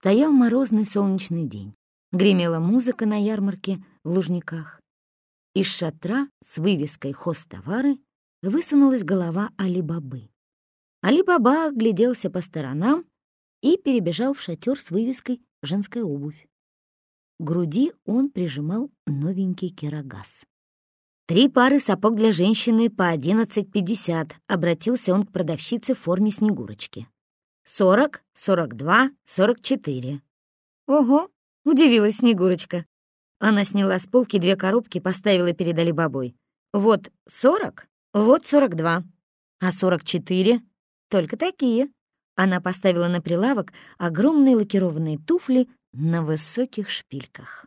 Стоял морозный солнечный день. Гремела музыка на ярмарке в Лужниках. Из шатра с вывеской «Хостовары» высунулась голова Али-Бабы. Али-Баба огляделся по сторонам и перебежал в шатер с вывеской «Женская обувь». Груди он прижимал новенький керогаз. «Три пары сапог для женщины по 11,50», — обратился он к продавщице в форме Снегурочки. «Сорок, сорок два, сорок четыре». «Ого!» — удивилась Снегурочка. Она сняла с полки две коробки, поставила перед Алибабой. «Вот сорок, вот сорок два, а сорок четыре — только такие». Она поставила на прилавок огромные лакированные туфли на высоких шпильках.